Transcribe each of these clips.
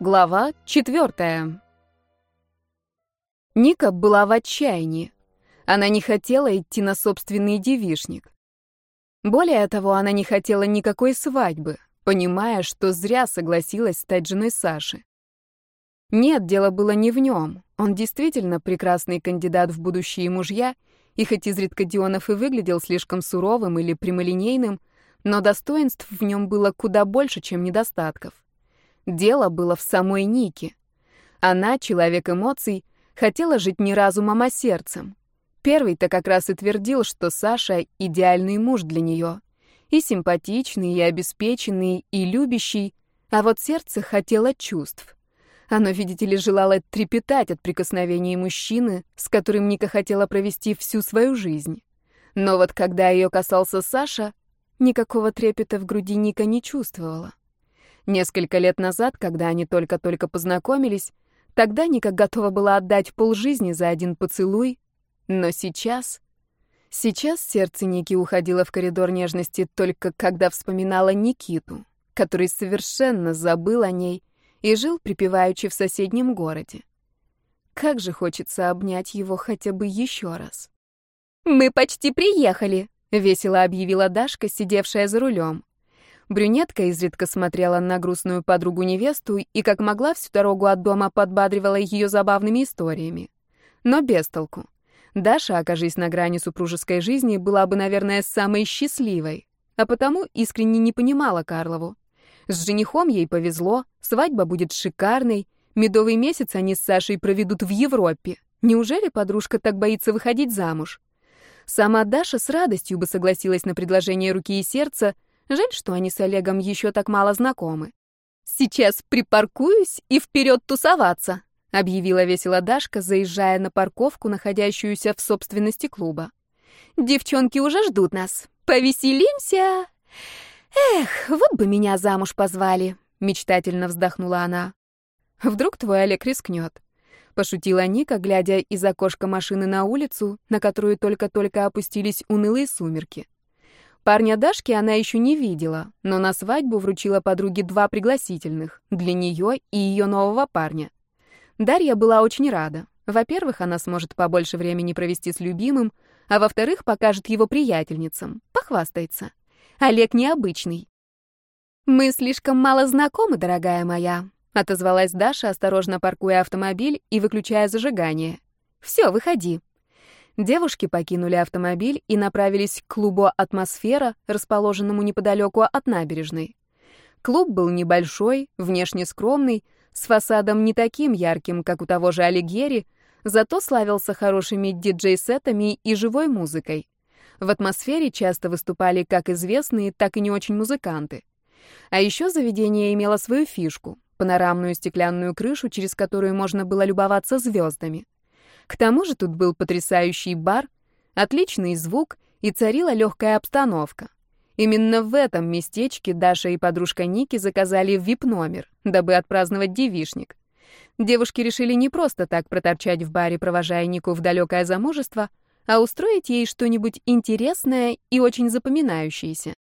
Глава четвертая. Ника была в отчаянии. Она не хотела идти на собственный девишник. Более того, она не хотела никакой свадьбы, понимая, что зря согласилась стать женой Саши. Нет, дело было не в нем. Он действительно прекрасный кандидат в будущие мужья, и хоть изредка Дионов и выглядел слишком суровым или прямолинейным, но достоинств в нем было куда больше, чем недостатков. Дело было в самой Нике. Она, человек эмоций, хотела жить не разумом, а сердцем. Первый-то как раз и твердил, что Саша — идеальный муж для нее. И симпатичный, и обеспеченный, и любящий. А вот сердце хотело чувств. Оно, видите ли, желало трепетать от прикосновений мужчины, с которым Ника хотела провести всю свою жизнь. Но вот когда ее касался Саша, никакого трепета в груди Ника не чувствовала. Несколько лет назад, когда они только-только познакомились, тогда Ника готова была отдать полжизни за один поцелуй, но сейчас... Сейчас сердце Ники уходило в коридор нежности только когда вспоминала Никиту, который совершенно забыл о ней и жил припеваючи в соседнем городе. Как же хочется обнять его хотя бы еще раз. «Мы почти приехали», — весело объявила Дашка, сидевшая за рулем. Брюнетка изредка смотрела на грустную подругу-невесту и, как могла, всю дорогу от дома подбадривала ее забавными историями. Но без толку. Даша, окажись на грани супружеской жизни, была бы, наверное, самой счастливой, а потому искренне не понимала Карлову. С женихом ей повезло, свадьба будет шикарной, медовый месяц они с Сашей проведут в Европе. Неужели подружка так боится выходить замуж? Сама Даша с радостью бы согласилась на предложение руки и сердца, Жаль, что они с Олегом еще так мало знакомы. «Сейчас припаркуюсь и вперед тусоваться», — объявила весело Дашка, заезжая на парковку, находящуюся в собственности клуба. «Девчонки уже ждут нас. Повеселимся!» «Эх, вот бы меня замуж позвали», — мечтательно вздохнула она. «Вдруг твой Олег рискнет?» — пошутила Ника, глядя из окошка машины на улицу, на которую только-только опустились унылые сумерки. Парня Дашки она еще не видела, но на свадьбу вручила подруге два пригласительных — для нее и ее нового парня. Дарья была очень рада. Во-первых, она сможет побольше времени провести с любимым, а во-вторых, покажет его приятельницам, похвастается. Олег необычный. «Мы слишком мало знакомы, дорогая моя», — отозвалась Даша, осторожно паркуя автомобиль и выключая зажигание. «Все, выходи». Девушки покинули автомобиль и направились к клубу «Атмосфера», расположенному неподалеку от набережной. Клуб был небольшой, внешне скромный, с фасадом не таким ярким, как у того же Алигьери, зато славился хорошими диджей-сетами и живой музыкой. В атмосфере часто выступали как известные, так и не очень музыканты. А еще заведение имело свою фишку — панорамную стеклянную крышу, через которую можно было любоваться звездами. К тому же тут был потрясающий бар, отличный звук и царила легкая обстановка. Именно в этом местечке Даша и подружка Ники заказали вип-номер, дабы отпраздновать девишник. Девушки решили не просто так проторчать в баре, провожая Нику в далекое замужество, а устроить ей что-нибудь интересное и очень запоминающееся.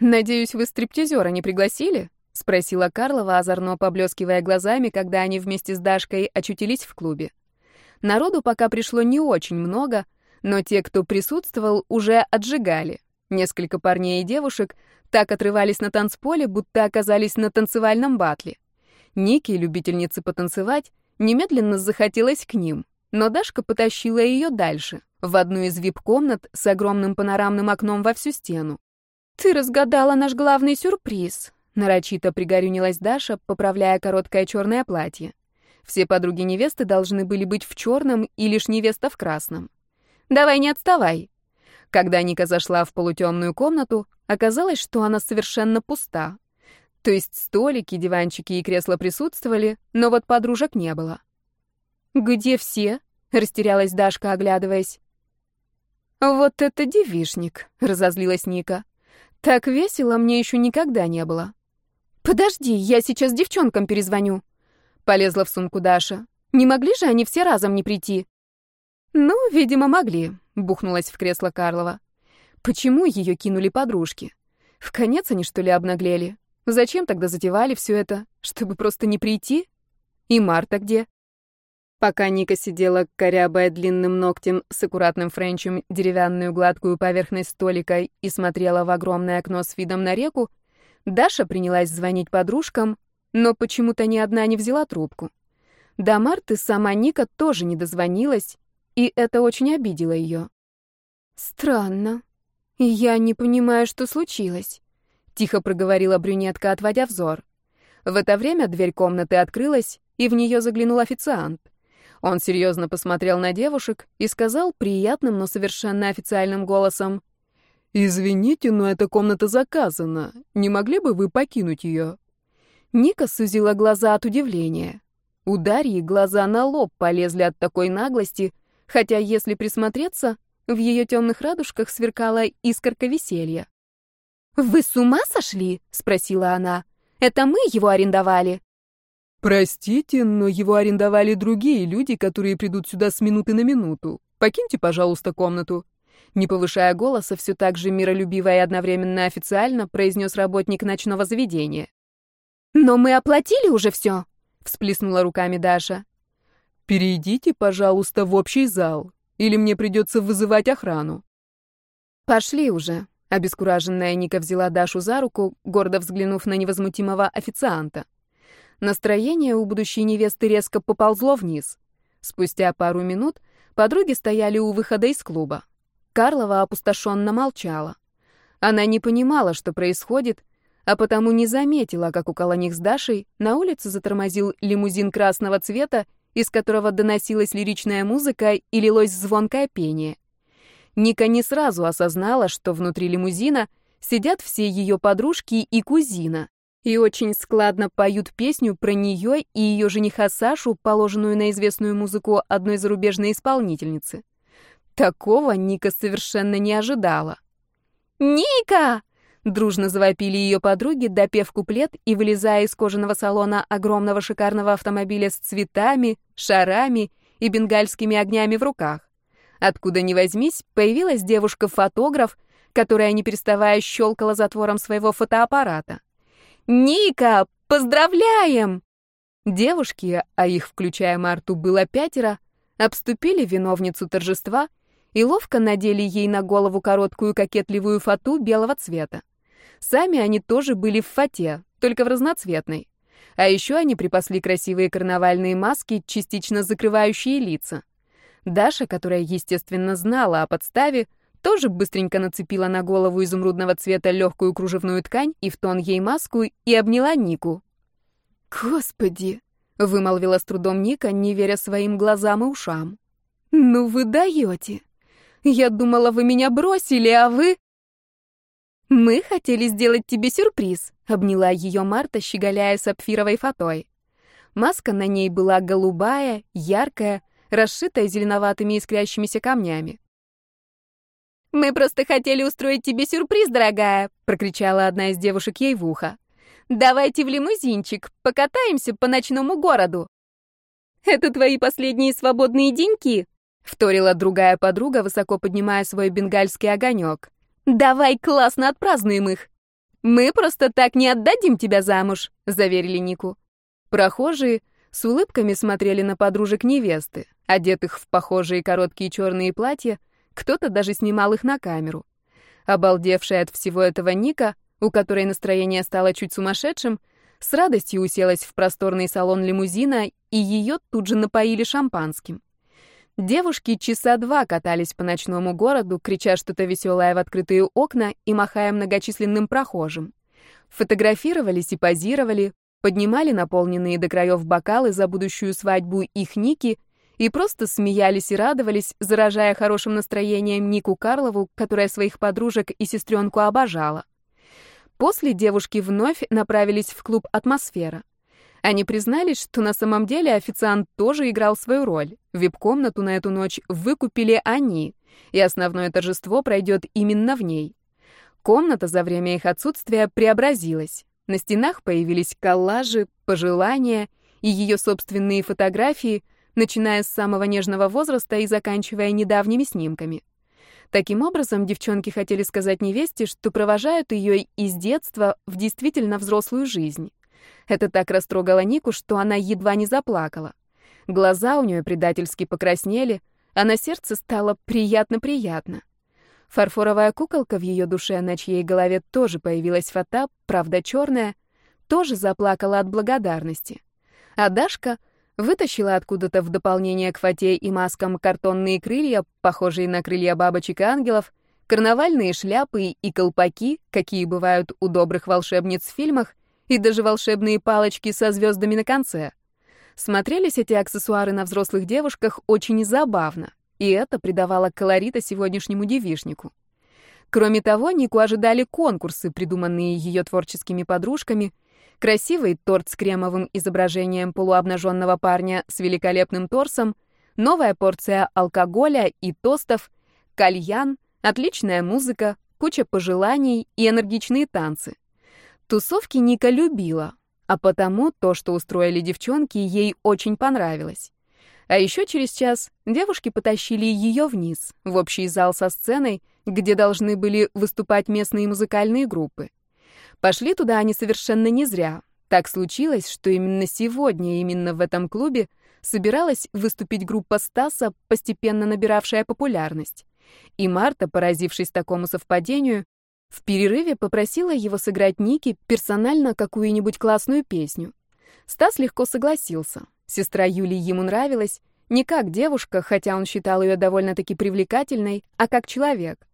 «Надеюсь, вы стриптизера не пригласили?» — спросила Карлова, озорно поблескивая глазами, когда они вместе с Дашкой очутились в клубе. Народу пока пришло не очень много, но те, кто присутствовал, уже отжигали. Несколько парней и девушек так отрывались на танцполе, будто оказались на танцевальном батле. Ники, любительницы потанцевать, немедленно захотелось к ним, но Дашка потащила ее дальше, в одну из вип-комнат с огромным панорамным окном во всю стену. «Ты разгадала наш главный сюрприз», — нарочито пригорюнилась Даша, поправляя короткое черное платье. Все подруги невесты должны были быть в черном и лишь невеста в красном. «Давай не отставай!» Когда Ника зашла в полутемную комнату, оказалось, что она совершенно пуста. То есть столики, диванчики и кресла присутствовали, но вот подружек не было. «Где все?» — растерялась Дашка, оглядываясь. «Вот это девишник!» — разозлилась Ника. «Так весело мне еще никогда не было». «Подожди, я сейчас девчонкам перезвоню», Полезла в сумку Даша. Не могли же они все разом не прийти? Ну, видимо, могли, бухнулась в кресло Карлова. Почему ее кинули подружки? В конец они, что ли, обнаглели? Зачем тогда затевали все это? Чтобы просто не прийти? И Марта где? Пока Ника сидела, корябая длинным ногтем с аккуратным френчем деревянную гладкую поверхность столика и смотрела в огромное окно с видом на реку, Даша принялась звонить подружкам, но почему-то ни одна не взяла трубку. До Марты сама Ника тоже не дозвонилась, и это очень обидело ее. «Странно. Я не понимаю, что случилось», — тихо проговорила брюнетка, отводя взор. В это время дверь комнаты открылась, и в нее заглянул официант. Он серьезно посмотрел на девушек и сказал приятным, но совершенно официальным голосом. «Извините, но эта комната заказана. Не могли бы вы покинуть ее?» Ника сузила глаза от удивления. У Дарьи глаза на лоб полезли от такой наглости, хотя, если присмотреться, в ее темных радужках сверкала искорка веселья. «Вы с ума сошли?» — спросила она. «Это мы его арендовали». «Простите, но его арендовали другие люди, которые придут сюда с минуты на минуту. Покиньте, пожалуйста, комнату». Не повышая голоса, все так же миролюбиво и одновременно официально произнес работник ночного заведения. «Но мы оплатили уже все», — всплеснула руками Даша. «Перейдите, пожалуйста, в общий зал, или мне придется вызывать охрану». «Пошли уже», — обескураженная Ника взяла Дашу за руку, гордо взглянув на невозмутимого официанта. Настроение у будущей невесты резко поползло вниз. Спустя пару минут подруги стояли у выхода из клуба. Карлова опустошенно молчала. Она не понимала, что происходит, а потому не заметила, как около них с Дашей на улице затормозил лимузин красного цвета, из которого доносилась лиричная музыка и лилось звонкое пение. Ника не сразу осознала, что внутри лимузина сидят все ее подружки и кузина и очень складно поют песню про нее и ее жениха Сашу, положенную на известную музыку одной зарубежной исполнительницы. Такого Ника совершенно не ожидала. «Ника!» — дружно завопили ее подруги, допев куплет и вылезая из кожаного салона огромного шикарного автомобиля с цветами, шарами и бенгальскими огнями в руках. Откуда ни возьмись, появилась девушка-фотограф, которая, не переставая, щелкала затвором своего фотоаппарата. «Ника, поздравляем!» Девушки, а их, включая Марту, было пятеро, обступили виновницу торжества и ловко надели ей на голову короткую кокетливую фату белого цвета. Сами они тоже были в фате, только в разноцветной. А еще они припасли красивые карнавальные маски, частично закрывающие лица. Даша, которая, естественно, знала о подставе, тоже быстренько нацепила на голову изумрудного цвета легкую кружевную ткань и в тон ей маску и обняла Нику. «Господи!» — вымолвила с трудом Ника, не веря своим глазам и ушам. «Ну вы даете! Я думала, вы меня бросили, а вы...» «Мы хотели сделать тебе сюрприз», — обняла ее Марта, щеголяя сапфировой фатой. Маска на ней была голубая, яркая, расшитая зеленоватыми искрящимися камнями. «Мы просто хотели устроить тебе сюрприз, дорогая!» — прокричала одна из девушек ей в ухо. «Давайте в лимузинчик, покатаемся по ночному городу!» «Это твои последние свободные деньки?» — вторила другая подруга, высоко поднимая свой бенгальский огонек. «Давай классно отпразднуем их!» «Мы просто так не отдадим тебя замуж», — заверили Нику. Прохожие с улыбками смотрели на подружек невесты, одетых в похожие короткие черные платья, кто-то даже снимал их на камеру. Обалдевшая от всего этого Ника, у которой настроение стало чуть сумасшедшим, с радостью уселась в просторный салон лимузина, и ее тут же напоили шампанским. Девушки часа два катались по ночному городу, крича что-то веселое в открытые окна и махая многочисленным прохожим. Фотографировались и позировали, поднимали наполненные до краев бокалы за будущую свадьбу их Ники — и просто смеялись и радовались, заражая хорошим настроением Нику Карлову, которая своих подружек и сестренку обожала. После девушки вновь направились в клуб «Атмосфера». Они признались, что на самом деле официант тоже играл свою роль. Вип-комнату на эту ночь выкупили они, и основное торжество пройдет именно в ней. Комната за время их отсутствия преобразилась. На стенах появились коллажи, пожелания и ее собственные фотографии — начиная с самого нежного возраста и заканчивая недавними снимками. Таким образом, девчонки хотели сказать невесте, что провожают ее из детства в действительно взрослую жизнь. Это так растрогало Нику, что она едва не заплакала. Глаза у нее предательски покраснели, а на сердце стало приятно-приятно. Фарфоровая куколка в ее душе, на чьей голове тоже появилась фата, правда черная, тоже заплакала от благодарности. А Дашка вытащила откуда-то в дополнение к фате и маскам картонные крылья, похожие на крылья бабочек и ангелов, карнавальные шляпы и колпаки, какие бывают у добрых волшебниц в фильмах, и даже волшебные палочки со звездами на конце. Смотрелись эти аксессуары на взрослых девушках очень забавно, и это придавало колорита сегодняшнему девишнику. Кроме того, Нику ожидали конкурсы, придуманные ее творческими подружками, красивый торт с кремовым изображением полуобнаженного парня с великолепным торсом, новая порция алкоголя и тостов, кальян, отличная музыка, куча пожеланий и энергичные танцы. Тусовки Ника любила, а потому то, что устроили девчонки, ей очень понравилось. А еще через час девушки потащили ее вниз, в общий зал со сценой, где должны были выступать местные музыкальные группы. Пошли туда они совершенно не зря. Так случилось, что именно сегодня, именно в этом клубе, собиралась выступить группа Стаса, постепенно набиравшая популярность. И Марта, поразившись такому совпадению, в перерыве попросила его сыграть Ники персонально какую-нибудь классную песню. Стас легко согласился. Сестра Юлии ему нравилась, не как девушка, хотя он считал ее довольно-таки привлекательной, а как человек.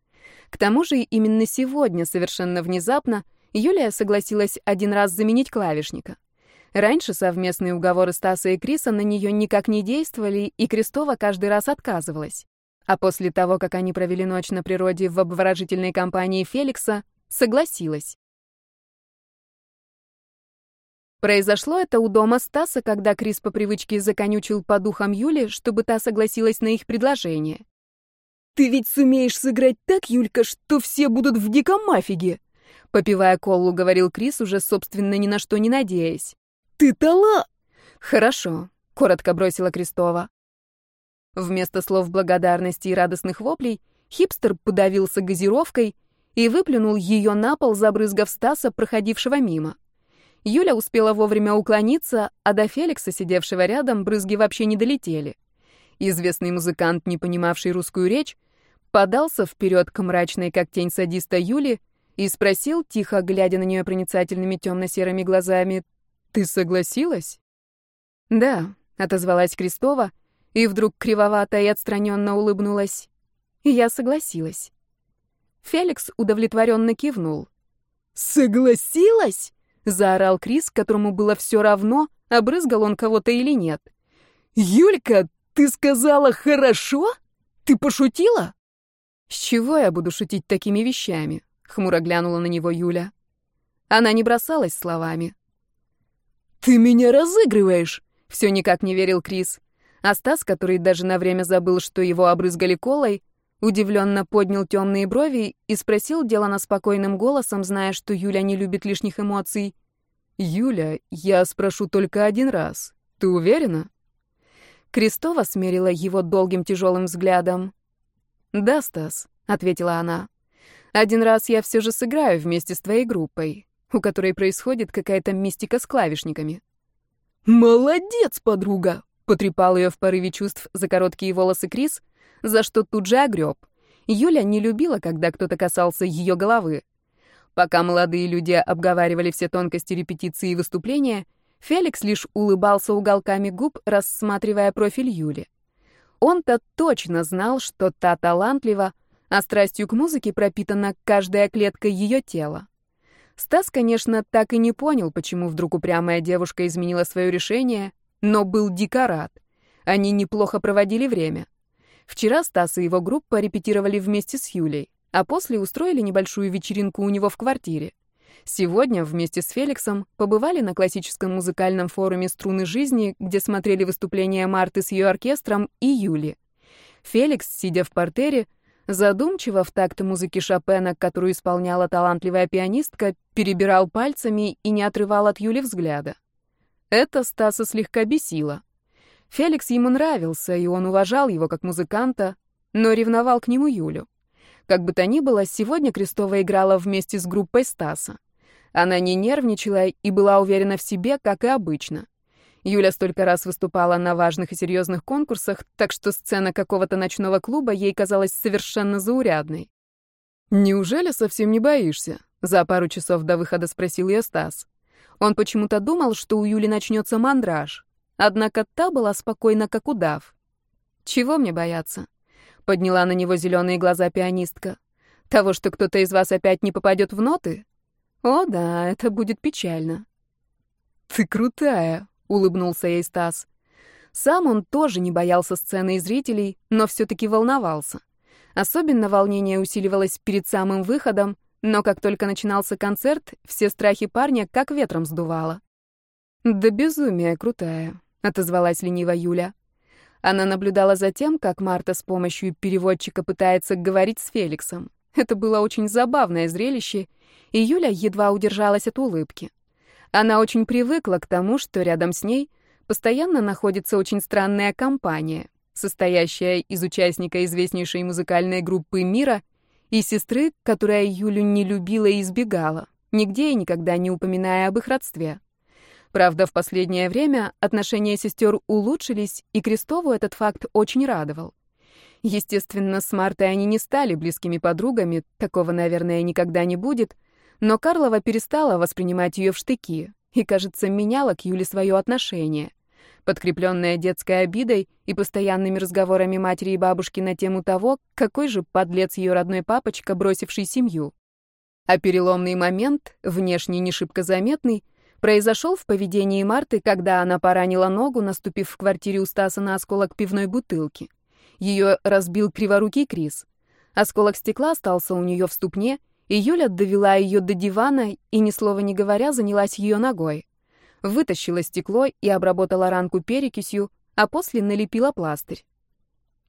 К тому же именно сегодня, совершенно внезапно, Юлия согласилась один раз заменить клавишника. Раньше совместные уговоры Стаса и Криса на нее никак не действовали, и Крестова каждый раз отказывалась. А после того, как они провели ночь на природе в обворожительной компании Феликса, согласилась. Произошло это у дома Стаса, когда Крис по привычке законючил по духам Юли, чтобы та согласилась на их предложение. «Ты ведь сумеешь сыграть так, Юлька, что все будут в диком афиге!» Попивая колу, говорил Крис, уже, собственно, ни на что не надеясь. «Ты тала!» «Хорошо», — коротко бросила Крестова. Вместо слов благодарности и радостных воплей хипстер подавился газировкой и выплюнул ее на пол, забрызгав Стаса, проходившего мимо. Юля успела вовремя уклониться, а до Феликса, сидевшего рядом, брызги вообще не долетели. Известный музыкант, не понимавший русскую речь, подался вперед к мрачной, как тень садиста Юли, и спросил, тихо глядя на нее проницательными темно-серыми глазами, «Ты согласилась?» «Да», — отозвалась Крестова, и вдруг кривовато и отстраненно улыбнулась. И я согласилась. Феликс удовлетворенно кивнул. «Согласилась?» — заорал Крис, которому было все равно, обрызгал он кого-то или нет. «Юлька, ты сказала «хорошо»? Ты пошутила?» «С чего я буду шутить такими вещами?» — хмуро глянула на него Юля. Она не бросалась словами. «Ты меня разыгрываешь!» — все никак не верил Крис. А Стас, который даже на время забыл, что его обрызгали колой, удивленно поднял темные брови и спросил делано спокойным голосом, зная, что Юля не любит лишних эмоций. «Юля, я спрошу только один раз. Ты уверена?» Крестова смерила его долгим тяжелым взглядом. «Да, Стас», — ответила она. «Один раз я все же сыграю вместе с твоей группой, у которой происходит какая-то мистика с клавишниками». «Молодец, подруга!» Потрепал ее в порыве чувств за короткие волосы Крис, за что тут же огреб. Юля не любила, когда кто-то касался ее головы. Пока молодые люди обговаривали все тонкости репетиции и выступления, Феликс лишь улыбался уголками губ, рассматривая профиль Юли. Он-то точно знал, что та талантлива, а страстью к музыке пропитана каждая клетка ее тела. Стас, конечно, так и не понял, почему вдруг упрямая девушка изменила свое решение, но был дико рад. Они неплохо проводили время. Вчера Стас и его группа репетировали вместе с Юлей, а после устроили небольшую вечеринку у него в квартире. Сегодня вместе с Феликсом побывали на классическом музыкальном форуме «Струны жизни», где смотрели выступления Марты с ее оркестром и Юли. Феликс, сидя в портере, задумчиво в такт музыки Шопена, которую исполняла талантливая пианистка, перебирал пальцами и не отрывал от Юли взгляда. Это Стаса слегка бесило. Феликс ему нравился, и он уважал его как музыканта, но ревновал к нему Юлю. Как бы то ни было, сегодня Крестова играла вместе с группой Стаса. Она не нервничала и была уверена в себе, как и обычно. Юля столько раз выступала на важных и серьезных конкурсах, так что сцена какого-то ночного клуба ей казалась совершенно заурядной. «Неужели совсем не боишься?» — за пару часов до выхода спросил ее Стас. Он почему-то думал, что у Юли начнется мандраж. Однако та была спокойна, как удав. «Чего мне бояться?» — подняла на него зеленые глаза пианистка. «Того, что кто-то из вас опять не попадет в ноты? О, да, это будет печально». «Ты крутая», улыбнулся ей Стас. Сам он тоже не боялся сцены и зрителей, но все-таки волновался. Особенно волнение усиливалось перед самым выходом, но как только начинался концерт, все страхи парня как ветром сдувало. «Да безумие крутая», — отозвалась лениво Юля. Она наблюдала за тем, как Марта с помощью переводчика пытается говорить с Феликсом. Это было очень забавное зрелище, и Юля едва удержалась от улыбки. Она очень привыкла к тому, что рядом с ней постоянно находится очень странная компания, состоящая из участника известнейшей музыкальной группы мира и сестры, которая Юлю не любила и избегала, нигде и никогда не упоминая об их родстве. Правда, в последнее время отношения сестер улучшились, и Крестову этот факт очень радовал. Естественно, с Мартой они не стали близкими подругами, такого, наверное, никогда не будет — но Карлова перестала воспринимать ее в штыки и, кажется, меняла к Юле свое отношение, подкрепленное детской обидой и постоянными разговорами матери и бабушки на тему того, какой же подлец ее родной папочка, бросивший семью. А переломный момент, внешне не шибко заметный, произошел в поведении Марты, когда она поранила ногу, наступив в квартире у Стаса на осколок пивной бутылки. Ее разбил криворукий Крис. Осколок стекла остался у нее в ступне, и Юля довела ее до дивана и, ни слова не говоря, занялась ее ногой. Вытащила стекло и обработала ранку перекисью, а после налепила пластырь.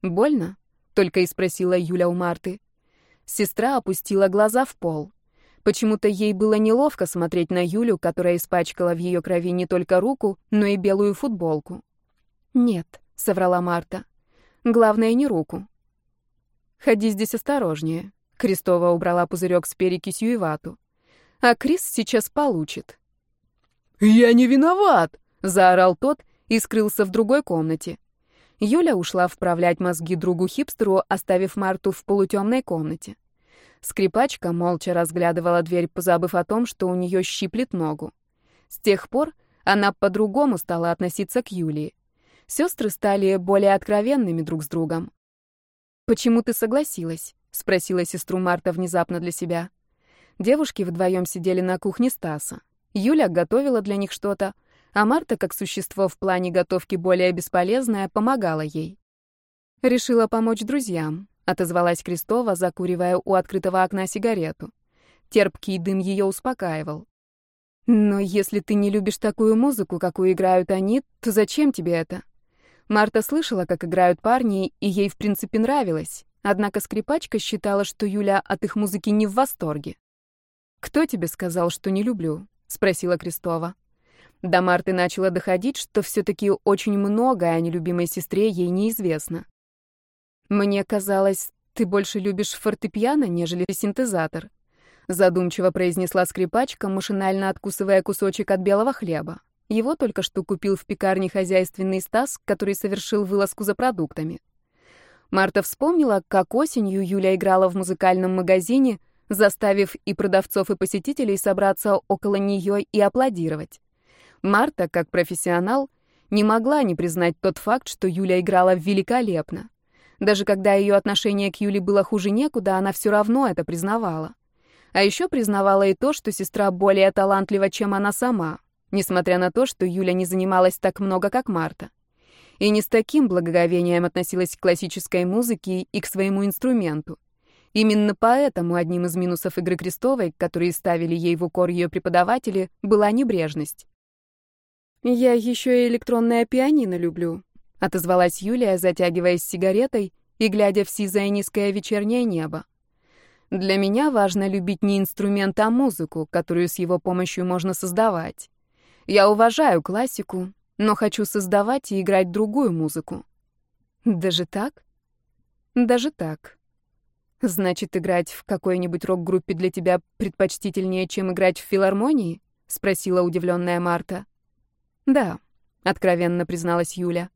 «Больно?» — только и спросила Юля у Марты. Сестра опустила глаза в пол. Почему-то ей было неловко смотреть на Юлю, которая испачкала в ее крови не только руку, но и белую футболку. «Нет», — соврала Марта. «Главное, не руку». «Ходи здесь осторожнее», Крестова убрала пузырек с перекисью и вату. А Крис сейчас получит. «Я не виноват!» — заорал тот и скрылся в другой комнате. Юля ушла вправлять мозги другу-хипстеру, оставив Марту в полутемной комнате. Скрипачка молча разглядывала дверь, позабыв о том, что у нее щиплет ногу. С тех пор она по-другому стала относиться к Юлии. Сестры стали более откровенными друг с другом. «Почему ты согласилась?» — спросила сестру Марта внезапно для себя. Девушки вдвоем сидели на кухне Стаса. Юля готовила для них что-то, а Марта, как существо в плане готовки более бесполезное, помогала ей. «Решила помочь друзьям», — отозвалась Крестова, закуривая у открытого окна сигарету. Терпкий дым ее успокаивал. «Но если ты не любишь такую музыку, какую играют они, то зачем тебе это?» Марта слышала, как играют парни, и ей, в принципе, нравилось. Однако скрипачка считала, что Юля от их музыки не в восторге. «Кто тебе сказал, что не люблю?» — спросила Крестова. До Марты начала доходить, что все-таки очень многое о нелюбимой сестре ей неизвестно. «Мне казалось, ты больше любишь фортепиано, нежели синтезатор», задумчиво произнесла скрипачка, машинально откусывая кусочек от белого хлеба. Его только что купил в пекарне хозяйственный Стас, который совершил вылазку за продуктами. Марта вспомнила, как осенью Юля играла в музыкальном магазине, заставив и продавцов, и посетителей собраться около нее и аплодировать. Марта, как профессионал, не могла не признать тот факт, что Юля играла великолепно. Даже когда ее отношение к Юле было хуже некуда, она все равно это признавала. А еще признавала и то, что сестра более талантлива, чем она сама, несмотря на то, что Юля не занималась так много, как Марта и не с таким благоговением относилась к классической музыке и к своему инструменту. Именно поэтому одним из минусов игры Крестовой, которые ставили ей в укор ее преподаватели, была небрежность. «Я еще и электронное пианино люблю», — отозвалась Юлия, затягиваясь сигаретой и глядя в сизое низкое вечернее небо. «Для меня важно любить не инструмент, а музыку, которую с его помощью можно создавать. Я уважаю классику, но хочу создавать и играть другую музыку. Даже так? Даже так. Значит, играть в какой-нибудь рок-группе для тебя предпочтительнее, чем играть в филармонии? спросила удивленная Марта. Да, откровенно призналась Юля.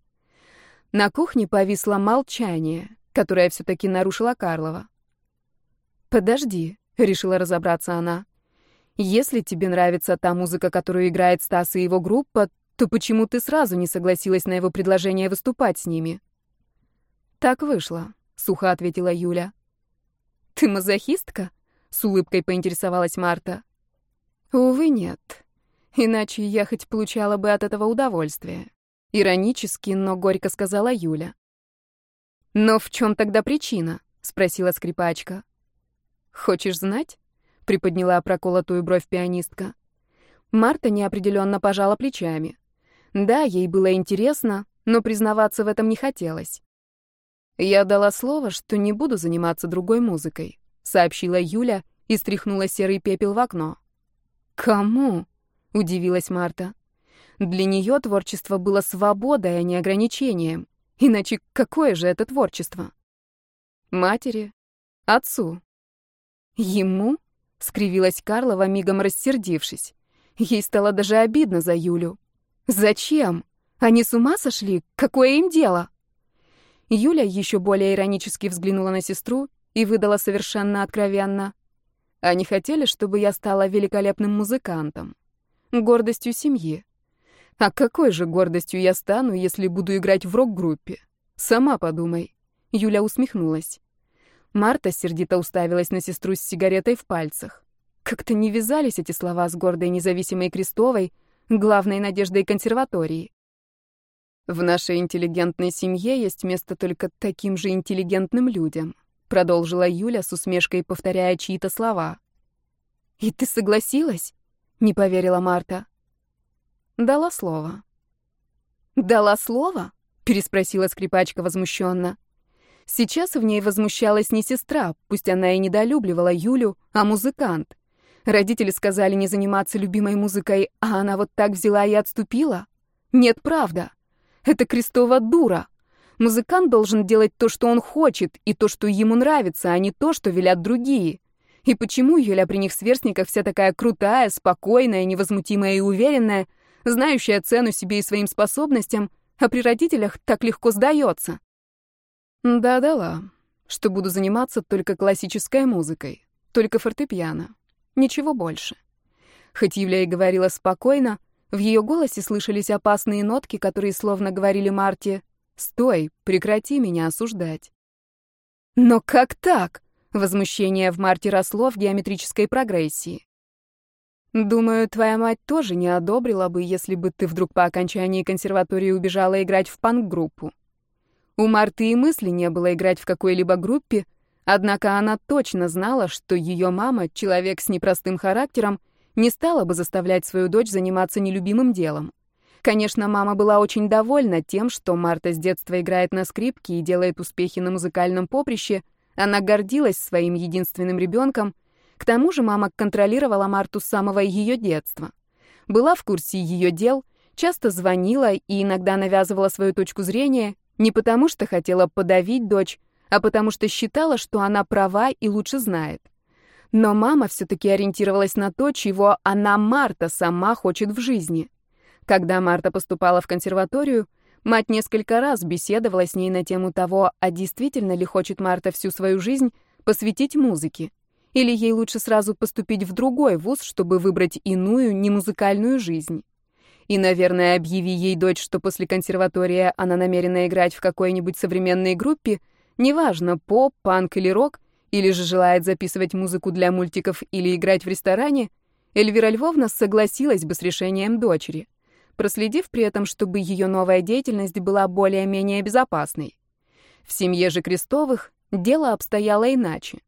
На кухне повисло молчание, которое все таки нарушила Карлова. Подожди, решила разобраться она. Если тебе нравится та музыка, которую играет Стас и его группа, то почему ты сразу не согласилась на его предложение выступать с ними? Так вышло, сухо ответила Юля. Ты мазохистка? с улыбкой поинтересовалась Марта. Увы, нет. Иначе я хоть получала бы от этого удовольствие. Иронически, но горько сказала Юля. Но в чем тогда причина? спросила скрипачка. Хочешь знать? приподняла проколотую бровь пианистка. Марта неопределенно пожала плечами. Да, ей было интересно, но признаваться в этом не хотелось. Я дала слово, что не буду заниматься другой музыкой, сообщила Юля и стряхнула серый пепел в окно. Кому? удивилась Марта. Для нее творчество было свободой, а не ограничением. Иначе какое же это творчество? Матери, отцу. Ему? скривилась Карлова, мигом рассердившись. Ей стало даже обидно за Юлю. Зачем? Они с ума сошли? Какое им дело? Юля еще более иронически взглянула на сестру и выдала совершенно откровенно. Они хотели, чтобы я стала великолепным музыкантом, гордостью семьи. А какой же гордостью я стану, если буду играть в рок-группе? Сама подумай. Юля усмехнулась. Марта сердито уставилась на сестру с сигаретой в пальцах. Как-то не вязались эти слова с гордой независимой Крестовой, главной надеждой консерватории. В нашей интеллигентной семье есть место только таким же интеллигентным людям, продолжила Юля с усмешкой, повторяя чьи-то слова. И ты согласилась? не поверила Марта. Дала слово. Дала слово? переспросила скрипачка возмущенно. Сейчас в ней возмущалась не сестра, пусть она и недолюбливала Юлю, а музыкант. Родители сказали не заниматься любимой музыкой, а она вот так взяла и отступила? Нет, правда. Это Крестова дура. Музыкант должен делать то, что он хочет, и то, что ему нравится, а не то, что велят другие. И почему Юля при них сверстниках вся такая крутая, спокойная, невозмутимая и уверенная, знающая цену себе и своим способностям, а при родителях так легко сдается? Да-да-да, что буду заниматься только классической музыкой, только фортепиано, ничего больше. Хоть Юля и говорила спокойно, в ее голосе слышались опасные нотки, которые словно говорили Марте «Стой, прекрати меня осуждать». «Но как так?» — возмущение в Марте росло в геометрической прогрессии. «Думаю, твоя мать тоже не одобрила бы, если бы ты вдруг по окончании консерватории убежала играть в панк-группу. У Марты и мысли не было играть в какой-либо группе, однако она точно знала, что ее мама, человек с непростым характером, не стала бы заставлять свою дочь заниматься нелюбимым делом. Конечно, мама была очень довольна тем, что Марта с детства играет на скрипке и делает успехи на музыкальном поприще. Она гордилась своим единственным ребенком. К тому же мама контролировала Марту с самого ее детства. Была в курсе ее дел, часто звонила и иногда навязывала свою точку зрения, не потому что хотела подавить дочь, а потому что считала, что она права и лучше знает. Но мама все-таки ориентировалась на то, чего она, Марта, сама хочет в жизни. Когда Марта поступала в консерваторию, мать несколько раз беседовала с ней на тему того, а действительно ли хочет Марта всю свою жизнь посвятить музыке. Или ей лучше сразу поступить в другой вуз, чтобы выбрать иную, немузыкальную жизнь. И, наверное, объяви ей дочь, что после консерватории она намерена играть в какой-нибудь современной группе, неважно, поп, панк или рок, или же желает записывать музыку для мультиков или играть в ресторане, Эльвира Львовна согласилась бы с решением дочери, проследив при этом, чтобы ее новая деятельность была более-менее безопасной. В семье же Крестовых дело обстояло иначе.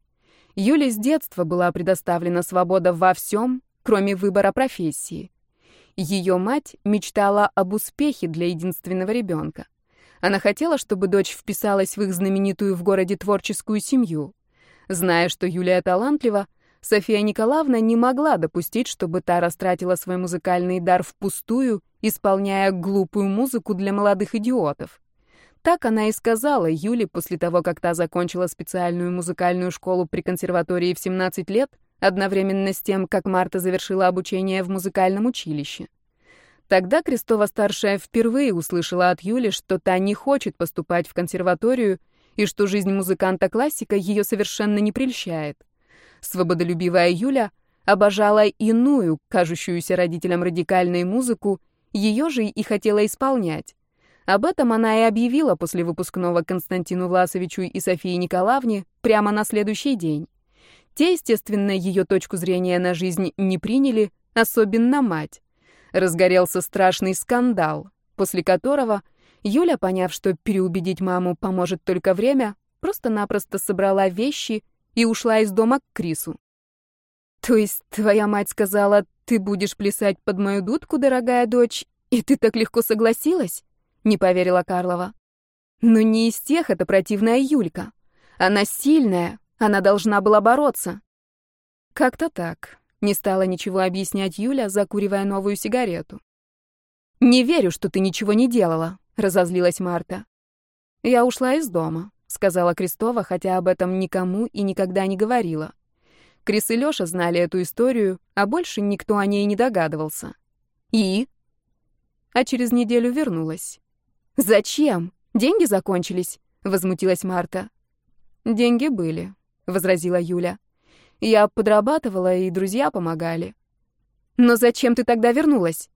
Юле с детства была предоставлена свобода во всем, кроме выбора профессии. Ее мать мечтала об успехе для единственного ребенка. Она хотела, чтобы дочь вписалась в их знаменитую в городе творческую семью. Зная, что Юлия талантлива, София Николаевна не могла допустить, чтобы та растратила свой музыкальный дар впустую, исполняя глупую музыку для молодых идиотов. Так она и сказала Юле после того, как та закончила специальную музыкальную школу при консерватории в 17 лет, одновременно с тем, как Марта завершила обучение в музыкальном училище. Тогда Крестова-старшая впервые услышала от Юли, что та не хочет поступать в консерваторию и что жизнь музыканта-классика ее совершенно не прельщает. Свободолюбивая Юля обожала иную, кажущуюся родителям радикальной музыку, ее же и хотела исполнять. Об этом она и объявила после выпускного Константину Власовичу и Софии Николаевне прямо на следующий день. Те, естественно, ее точку зрения на жизнь не приняли, особенно мать. Разгорелся страшный скандал, после которого Юля, поняв, что переубедить маму поможет только время, просто-напросто собрала вещи и ушла из дома к Крису. «То есть твоя мать сказала, ты будешь плясать под мою дудку, дорогая дочь, и ты так легко согласилась?» — не поверила Карлова. «Но не из тех это противная Юлька. Она сильная, она должна была бороться». «Как-то так», — не стала ничего объяснять Юля, закуривая новую сигарету. «Не верю, что ты ничего не делала», — разозлилась Марта. «Я ушла из дома», — сказала Крестова, хотя об этом никому и никогда не говорила. Крис и Лёша знали эту историю, а больше никто о ней не догадывался. «И?» А через неделю вернулась. «Зачем? Деньги закончились?» — возмутилась Марта. «Деньги были», — возразила Юля. «Я подрабатывала, и друзья помогали». «Но зачем ты тогда вернулась?»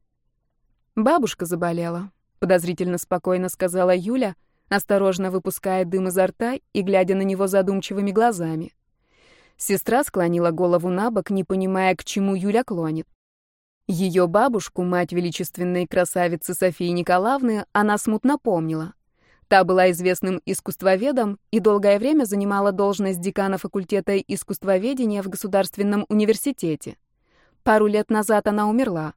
«Бабушка заболела», — подозрительно спокойно сказала Юля, осторожно выпуская дым изо рта и глядя на него задумчивыми глазами. Сестра склонила голову на бок, не понимая, к чему Юля клонит. Ее бабушку, мать величественной красавицы Софии Николаевны, она смутно помнила. Та была известным искусствоведом и долгое время занимала должность декана факультета искусствоведения в Государственном университете. Пару лет назад она умерла.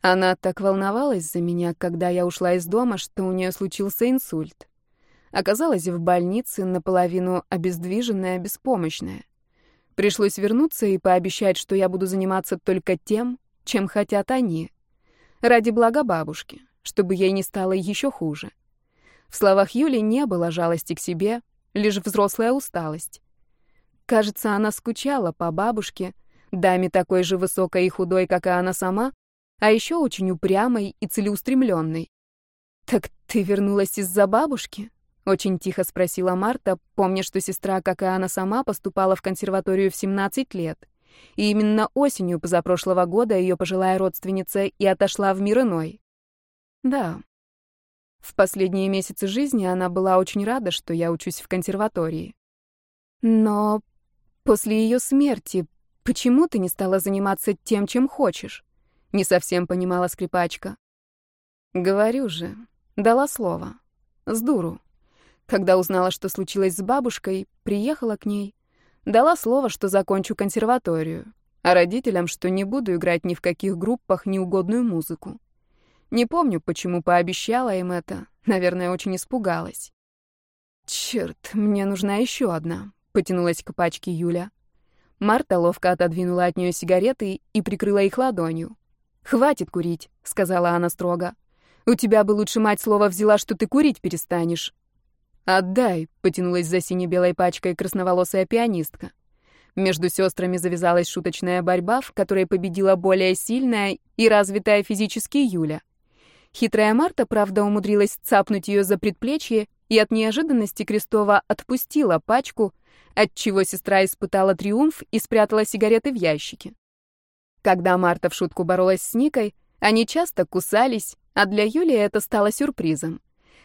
Она так волновалась за меня, когда я ушла из дома, что у нее случился инсульт. Оказалась в больнице, наполовину обездвиженная, беспомощная. Пришлось вернуться и пообещать, что я буду заниматься только тем, чем хотят они. Ради блага бабушки, чтобы ей не стало еще хуже. В словах Юли не было жалости к себе, лишь взрослая усталость. Кажется, она скучала по бабушке, даме такой же высокой и худой, как и она сама, а еще очень упрямой и целеустремленной. «Так ты вернулась из-за бабушки?» — очень тихо спросила Марта, помня, что сестра, как и она сама, поступала в консерваторию в 17 лет. И именно осенью позапрошлого года ее пожилая родственница и отошла в мир иной. Да. В последние месяцы жизни она была очень рада, что я учусь в консерватории. Но после ее смерти почему ты не стала заниматься тем, чем хочешь? Не совсем понимала скрипачка. Говорю же, дала слово. С дуру. Когда узнала, что случилось с бабушкой, приехала к ней, Дала слово, что закончу консерваторию, а родителям, что не буду играть ни в каких группах неугодную музыку. Не помню, почему пообещала им это. Наверное, очень испугалась. Черт, мне нужна еще одна, потянулась к пачке Юля. Марта ловко отодвинула от нее сигареты и прикрыла их ладонью. «Хватит курить», — сказала она строго. «У тебя бы лучше мать слово взяла, что ты курить перестанешь. «Отдай», — потянулась за сине-белой пачкой красноволосая пианистка. Между сестрами завязалась шуточная борьба, в которой победила более сильная и развитая физически Юля. Хитрая Марта, правда, умудрилась цапнуть ее за предплечье и от неожиданности Крестова отпустила пачку, отчего сестра испытала триумф и спрятала сигареты в ящике. Когда Марта в шутку боролась с Никой, они часто кусались, а для Юли это стало сюрпризом.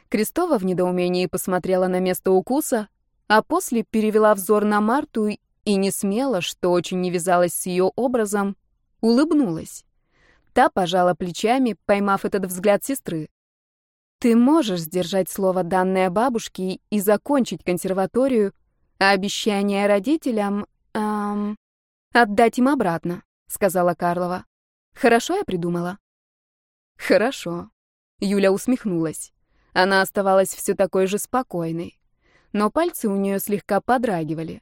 Крестова в недоумении посмотрела на место укуса, а после перевела взор на Марту и не смело, что очень не вязалось с ее образом, улыбнулась. Та пожала плечами, поймав этот взгляд сестры. «Ты можешь сдержать слово, данное бабушке, и закончить консерваторию, а обещание родителям... Эм, отдать им обратно», — сказала Карлова. «Хорошо я придумала?» «Хорошо», — Юля усмехнулась. Она оставалась все такой же спокойной. Но пальцы у нее слегка подрагивали.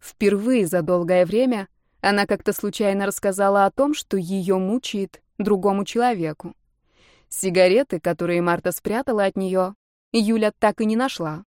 Впервые за долгое время она как-то случайно рассказала о том, что ее мучает другому человеку. Сигареты, которые Марта спрятала от нее, Юля так и не нашла.